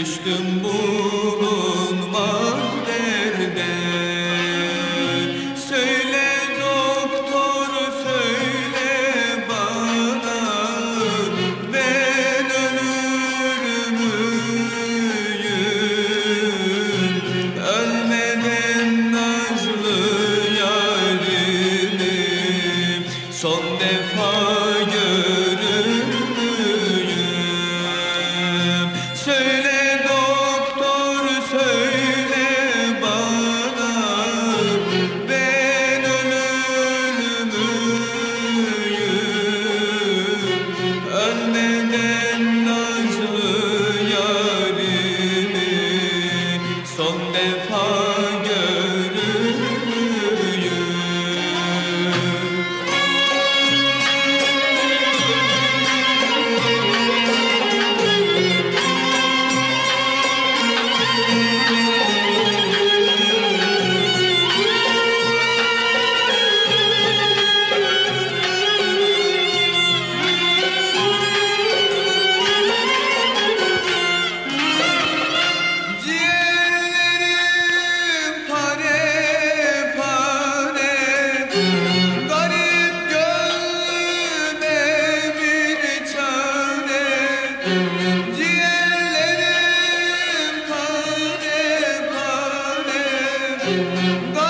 Düştüm bulunmaz Não